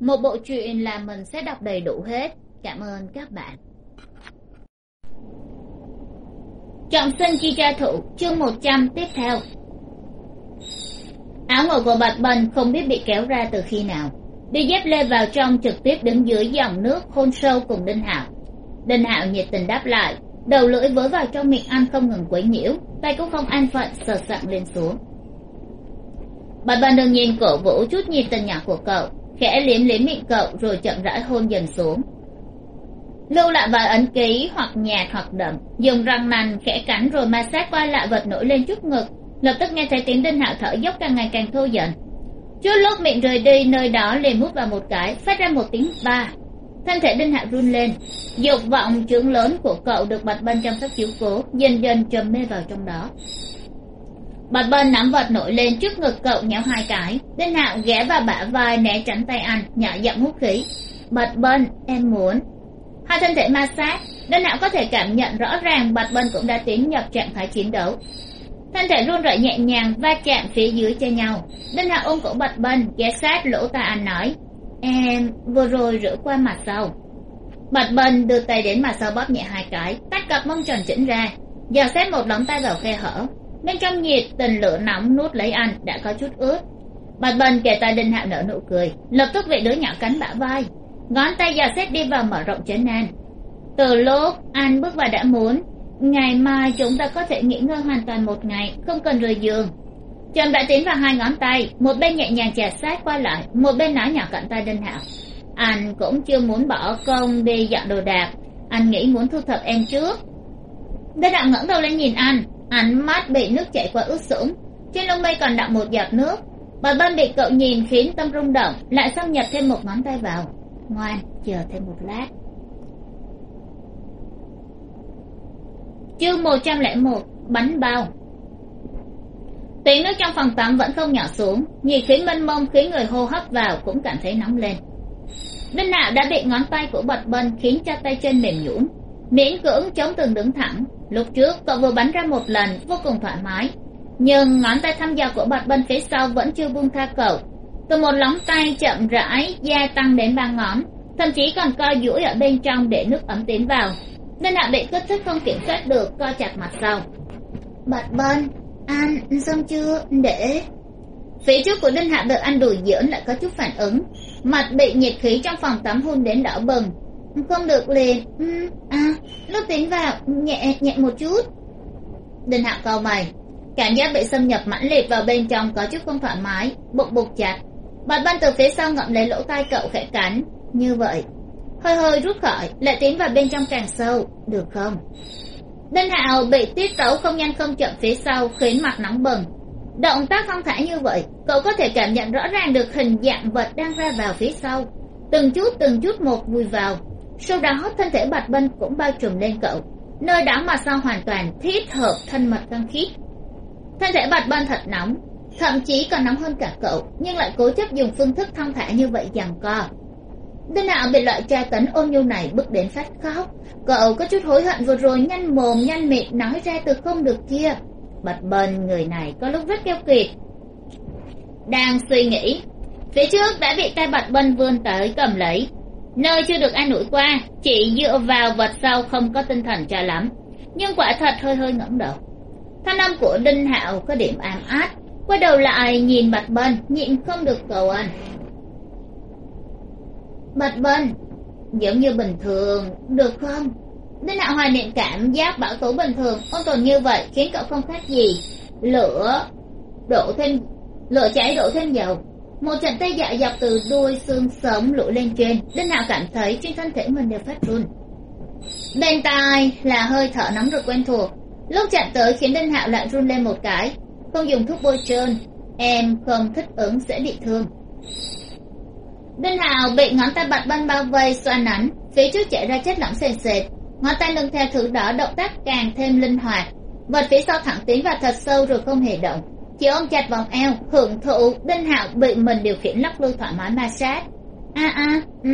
một bộ truyện là mình sẽ đọc đầy đủ hết. Cảm ơn các bạn. Trọng sinh chi tra thủ, chương một trăm tiếp theo. Áo ngồi của bạch bần không biết bị kéo ra từ khi nào. Đi dép lê vào trong trực tiếp đứng dưới dòng nước hôn sâu cùng đinh hạo. Đinh hạo nhiệt tình đáp lại, đầu lưỡi vớ vào trong miệng ăn không ngừng quấy nhiễu, tay cũng không an phận, sờ soạng lên xuống. Bạch bần đương nhiên cổ vũ chút nhiệt tình nhỏ của cậu khẽ liếm liếm miệng cậu rồi chậm rãi hôn dần xuống. Lưu lại vài ấn ký hoặc nhạt hoặc đậm, dùng răng nành khẽ cắn rồi ma sát qua lại vật nổi lên chút ngực. Lập tức nghe thấy tiếng đinh hạo thở dốc càng ngày càng thô dần chút lúc miệng rời đi, nơi đó liền mút vào một cái, phát ra một tiếng ba. Thân thể đinh hạo run lên. Dục vọng trưởng lớn của cậu được bạch bên chăm sóc chiếu cố, dần dần trầm mê vào trong đó bạch bân nắm vật nổi lên trước ngực cậu nhéo hai cái. Đinh hạo ghé vào bả vai né tránh tay anh, nhỏ giọng hút khí. Bạch bân, em muốn. Hai thân thể ma sát đinh hạo có thể cảm nhận rõ ràng bạch bân cũng đã tiến nhập trạng thái chiến đấu. Thân thể run rẩy nhẹ nhàng va chạm phía dưới cho nhau. Đinh hạo ôm cổ bạch bân, ghé sát lỗ tai anh nói, em vừa rồi rửa qua mặt sau bạch bân đưa tay đến mặt sau bóp nhẹ hai cái tách cặp mông tròn chỉnh ra, dò xét một lóng tay vào khe hở bên trong nhiệt, tình lửa nóng nuốt lấy anh đã có chút ướt. Bật bần kể tay đinh hạo nở nụ cười, lập tức vị đứa nhỏ cắn bả vai. Ngón tay giò xét đi vào mở rộng chân an từ lúc anh bước vào đã muốn, ngày mai chúng ta có thể nghỉ ngơi hoàn toàn một ngày, không cần rời giường. Trầm đã tiến vào hai ngón tay, một bên nhẹ nhàng chà sát qua lại, một bên nói nhỏ cạnh tay đinh hạo. Anh cũng chưa muốn bỏ công đi dọn đồ đạc. Anh nghĩ muốn thu thập em trước. Đinh hạo ngẩng đầu lên nhìn anh ánh mắt bị nước chảy qua ướt sũng. Trên lông mây còn đọng một giọt nước. Bà bân bị cậu nhìn khiến tâm rung động, lại xâm nhập thêm một ngón tay vào. Ngoan, chờ thêm một lát. Chương một trăm lẻ một, bánh bao. Tiếng nước trong phòng tắm vẫn không nhỏ xuống nhiệt khí mênh mông, khiến người hô hấp vào cũng cảm thấy nóng lên. Đinh nạo đã bị ngón tay của bật bân khiến cho tay chân mềm nhũn, miễn cưỡng chống từng đứng thẳng lúc trước cậu vừa bắn ra một lần vô cùng thoải mái. Nhưng ngón tay thăm dò của bật bân phía sau vẫn chưa buông tha cậu. Từ một lóng tay chậm rãi gia tăng đến ba ngón thậm chí còn co duỗi ở bên trong để nước ấm tiến vào. Nên hạ bị kích thích không kiểm soát được co chặt mặt sau. Bật bân anh xong chưa? Để. Phía trước của đinh hạ đợi anh đùi giỡn lại có chút phản ứng. Mặt bị nhiệt khí trong phòng tắm hôn đến đỏ bừng không được liền ừ, à lúc tiến vào nhẹ nhẹ một chút. Đinh hạ cau mày. Cảm giác bị xâm nhập mãnh liệt vào bên trong có chút không thoải mái bụng bục chặt. Bạch ban từ phía sau ngậm lấy lỗ tai cậu khẽ cắn như vậy. Hơi hơi rút khỏi lại tiến vào bên trong càng sâu được không? Đinh hạo bị tiết tấu không nhanh không chậm phía sau khiến mặt nóng bừng. Động tác thong thả như vậy cậu có thể cảm nhận rõ ràng được hình dạng vật đang ra vào phía sau. Từng chút từng chút một vùi vào sau đó, thân thể bạch bân cũng bao trùm lên cậu, nơi đó mà sao hoàn toàn thiết hợp thân mật căng khít. Thân thể bạch bân thật nóng, thậm chí còn nóng hơn cả cậu, nhưng lại cố chấp dùng phương thức thong thả như vậy giằng co. Đinh hạo bị loại tra tấn ôm nhu này bức đến phát khóc, cậu có chút hối hận vừa rồi nhanh mồm, nhanh miệng nói ra từ không được kia. Bạch bần người này có lúc rất keo kiệt. Đang suy nghĩ, phía trước đã bị tay bạch bân vươn tới cầm lấy nơi chưa được an ủi qua, chỉ dựa vào vật sau không có tinh thần cho lắm. Nhưng quả thật hơi hơi ngẩng đầu. Thanh âm của đinh hạo có điểm ám át, quay đầu lại nhìn bạch bân, nhịn không được cầu anh bạch bân, giống như bình thường, được không? Đinh hạo hoài niệm cảm giác bảo tố bình thường ôn tồn như vậy khiến cậu không khác gì lửa đổ thêm, lửa cháy đổ thêm dầu một trận tê dại dọc từ đuôi xương sống lũ lên trên đinh hạo cảm thấy trên thân thể mình đều phát run. Bên tai là hơi thở nóng rực quen thuộc. Lúc chạm tới khiến đinh hạo lại run lên một cái. Không dùng thuốc bôi trơn, em không thích ứng sẽ bị thương. Đinh hạo bị ngón tay bạch banh bao vây xoa nắn, phía trước chạy ra chất lỏng sền sệt. Ngón tay lưng theo thứ đó động tác càng thêm linh hoạt. Vật phía sau thẳng tiến vào thật sâu rồi không hề động chỉ ôm chặt vòng eo hưởng thụ đinh hạo bị mình điều khiển lắc lư thoải mái ma sát. A a ừ.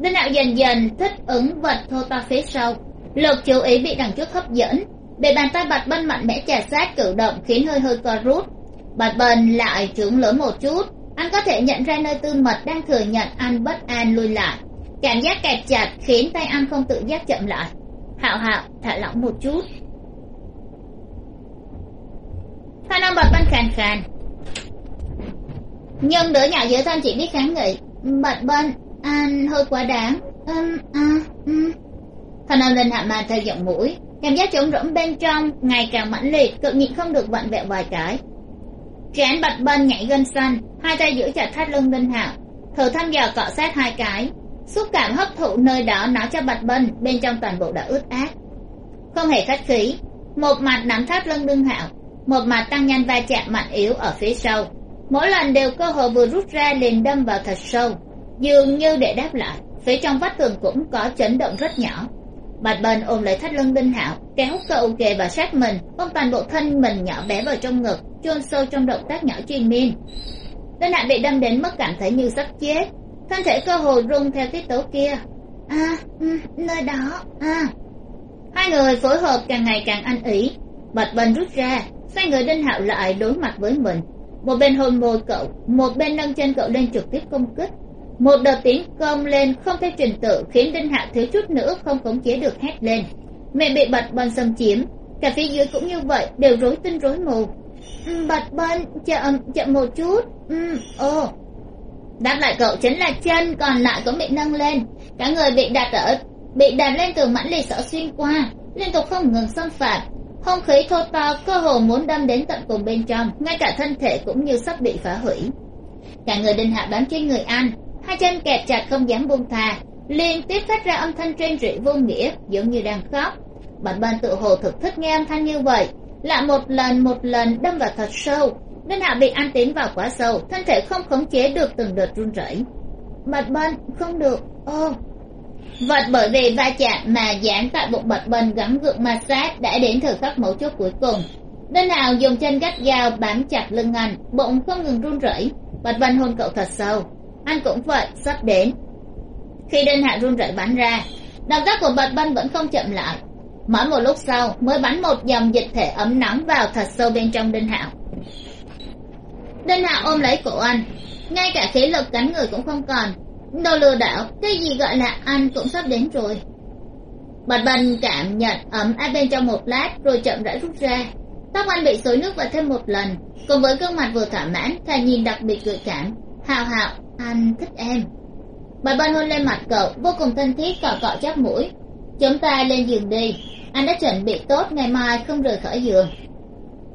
Đinh hạo dần dần thích ứng vật thô to phía sau. Lực chú ý bị đằng trước hấp dẫn. Bị bàn tay bạch bân mạnh mẽ chà sát cử động khiến hơi hơi co rút. Bạch bân lại trưởng lớn một chút. Anh có thể nhận ra nơi tư mật đang thừa nhận anh bất an lui lại. Cảm giác kẹp chặt khiến tay anh không tự giác chậm lại. Hạo hạo thả lỏng một chút thanh âm bật bên khàn khàn? Nhưng đứa nhỏ giữa thân chỉ biết kháng nghị. Bật bên anh hơi quá đáng. Um, uh, um. thanh âm lên hạ màn theo giọng mũi. Cảm giác trống rỗng bên trong ngày càng mãnh liệt cực nhịn không được vặn vẹo vài cái. Trán bật bên nhảy gân xanh hai tay giữ chặt thắt lưng linh hạo. Thử thăm dò cọ sát hai cái. Xúc cảm hấp thụ nơi đó nó cho bạch bên bên trong toàn bộ đã ướt át. Không hề khách khí. Một mặt nắm thắt lưng linh hạo một mặt tăng nhanh va chạm mạnh yếu ở phía sau. Mỗi lần đều cơ hội vừa rút ra liền đâm vào thật sâu. Dường như để đáp lại, phía trong vách tường cũng có chấn động rất nhỏ. Bạch bần ôm lấy thắt lưng đinh hạo, kéo cậu kề vào sát mình, ôm toàn bộ thân mình nhỏ bé vào trong ngực, chôn sâu trong động tác nhỏ chuyên miên. Đinh hạo bị đâm đến mức cảm thấy như sắp chết. Thân thể cơ hồ rung theo tiết tấu kia. À ừ, nơi đó à. Hai người phối hợp càng ngày càng ăn ý. Bạch bần rút ra xoay người đinh hạo lại đối mặt với mình. Một bên hôn môi cậu, một bên nâng chân cậu lên trực tiếp công kích. Một đợt tiến công lên không theo trình tự khiến đinh hạo thiếu chút nữa không khống chế được hét lên. Mẹ bị bật bần xâm chiếm, cả phía dưới cũng như vậy, đều rối tinh rối mù. Ừ, bật bần chậm chậm một chút. Ừ ồ. Đáp lại cậu chính là chân, còn lại cũng bị nâng lên. Cả người bị đặt ở, bị đặt lên từ mãnh liệt sợ xuyên qua, liên tục không ngừng xâm phạm không khí thô to cơ hồ muốn đâm đến tận cùng bên trong, ngay cả thân thể cũng như sắp bị phá hủy. Cả người đinh hạ bám trên người anh, hai chân kẹp chặt không dám buông thà liên tiếp phát ra âm thanh trên rỉ vô nghĩa, giống như đang khóc. Bản ban tự hồ thực thích nghe âm thanh như vậy lại một lần một lần đâm vào thật sâu. Nên hạ bị anh tiến vào quá sâu, thân thể không khống chế được từng đợt run rẩy. Bạch ban, không được. Ô vật bởi vì va chạm mà dán tại bụng bạch bần gắn gượng ma sát đã đến thời khắc mấu chốt cuối cùng. Đinh hạo dùng chân gắt gao bám chặt lưng anh, bụng không ngừng run rẩy. Bạch bần hôn cậu thật sâu. Anh cũng vậy, sắp đến. Khi đinh hạ run rẩy bắn ra, động tác của bạch bần vẫn không chậm lại. Mỗi một lúc sau, mới bắn một dòng dịch thể ấm nóng vào thật sâu bên trong đinh hạo đinh hạo ôm lấy cổ anh. Ngay cả khí lực cánh người cũng không còn đồ lừa đảo, cái gì gọi là anh cũng sắp đến rồi. Bạch bân cảm nhận ấm áp bên trong một lát, rồi chậm rãi rút ra. Tóc anh bị xối nước vào thêm một lần, cùng với gương mặt vừa thỏa mãn thà nhìn đặc biệt gợi cảm. Hào hào, anh thích em. Bạch ban hôn lên mặt cậu, vô cùng thân thiết, cọ cọ chắp mũi. Chúng ta lên giường đi. Anh đã chuẩn bị tốt, ngày mai không rời khỏi giường.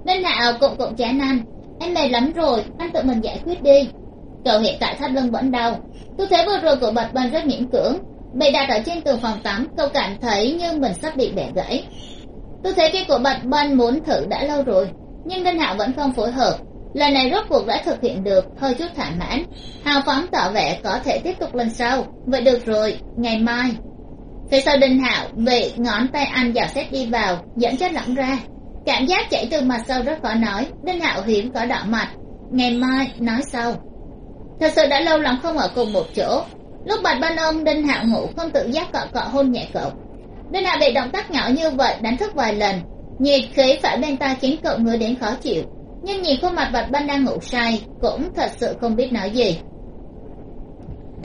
Nên nào cụng cụng chán anh em mệt lắm rồi, anh tự mình giải quyết đi cậu hiện tại thắt lưng vẫn đau. Tư thế vừa rồi của bạch ban rất miễn cưỡng. Bị đặt ở trên tường phòng tắm, cậu cảm thấy như mình sắp bị bẻ gãy. Tư thế kia của bạch ban muốn thử đã lâu rồi, nhưng đinh hạo vẫn không phối hợp. Lần này rốt cuộc đã thực hiện được, hơi chút thỏa mãn. Hào phóng tỏ vẻ có thể tiếp tục lần sau. Vậy được rồi, ngày mai. Phía sau đinh hạo bị ngón tay anh dò xét đi vào, dẫn chất lỏng ra. Cảm giác chảy từ mặt sau rất khó nói. Đinh hạo hiếm có đỏ mặt. Ngày mai, nói sau thật sự đã lâu lắm không ở cùng một chỗ. Lúc bạch ban ông, đinh hạo ngủ không tự giác cọ cọ hôn nhẹ cậu. Đinh hạo bị động tác nhỏ như vậy đánh thức vài lần. Nhiệt khí phải bên tai khiến cậu ngứa đến khó chịu. Nhưng nhìn khuôn mặt bạch ban đang ngủ say, cũng thật sự không biết nói gì.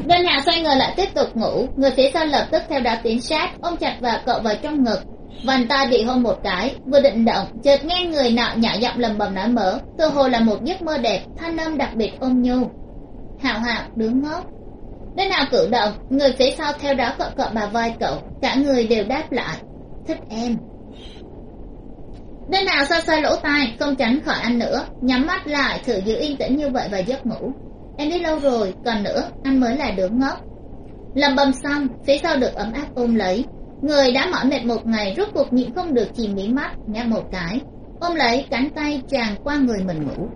Đinh hạ xoay người lại tiếp tục ngủ. Người phía sau lập tức theo đó tiến sát, ôm chặt vào cậu vào trong ngực. Vành tay bị hôn một cái, vừa định động, chợt nghe người nọ nhỏ giọng lầm bầm nói mở. Tự hồ là một giấc mơ đẹp, thanh âm đặc biệt ôn nhu hạo hạo đứng ngốc. Đứa nào cử động, người phía sau theo đó cọ cọ bà vai cậu, cả người đều đáp lại, thích em. Đứa nào xoa xoa lỗ tai, không tránh khỏi anh nữa, nhắm mắt lại, thử giữ yên tĩnh như vậy và giấc ngủ. Em đi lâu rồi, còn nữa, anh mới là đứa ngốc. Lầm bầm xong, phía sau được ấm áp ôm lấy. Người đã mỏi mệt một ngày, rốt cuộc nhịn không được chìm mí mắt nhắm một cái. Ôm lấy, cánh tay tràn qua người mình ngủ.